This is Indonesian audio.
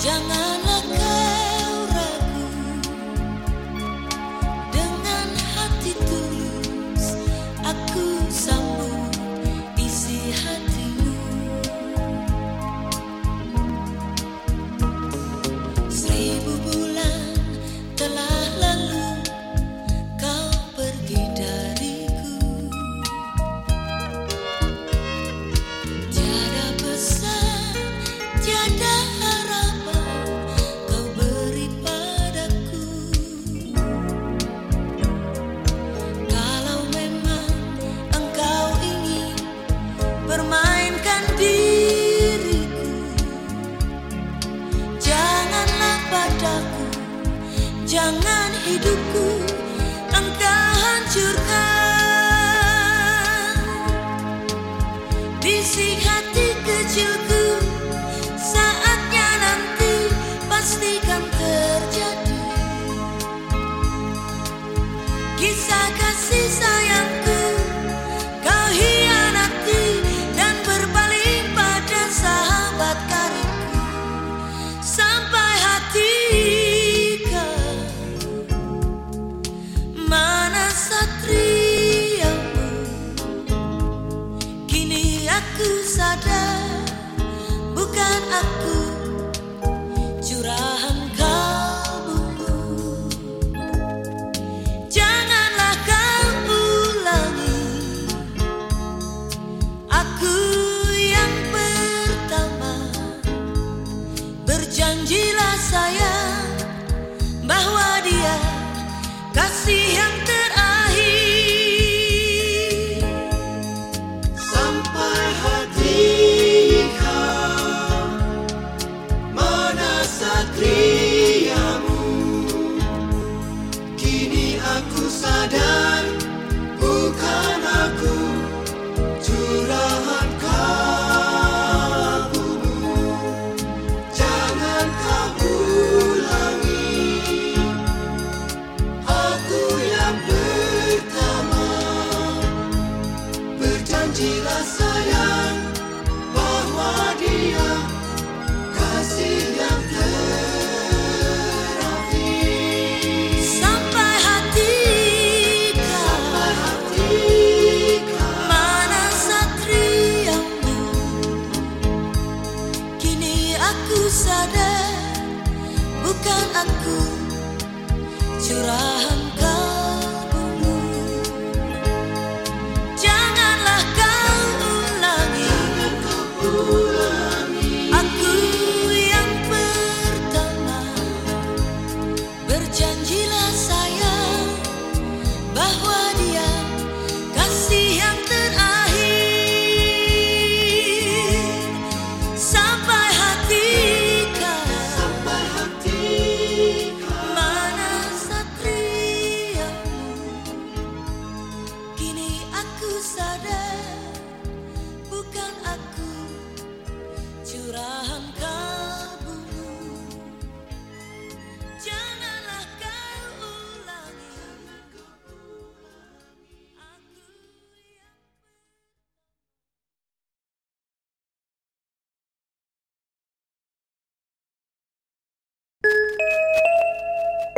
江南 Jangan hidupku engkau hancurkan. Bisik hati kecilku Saatnya nanti pastikan terjadi. Kisah 曾经。Aku sadar bukan aku. Curahan kau sadar.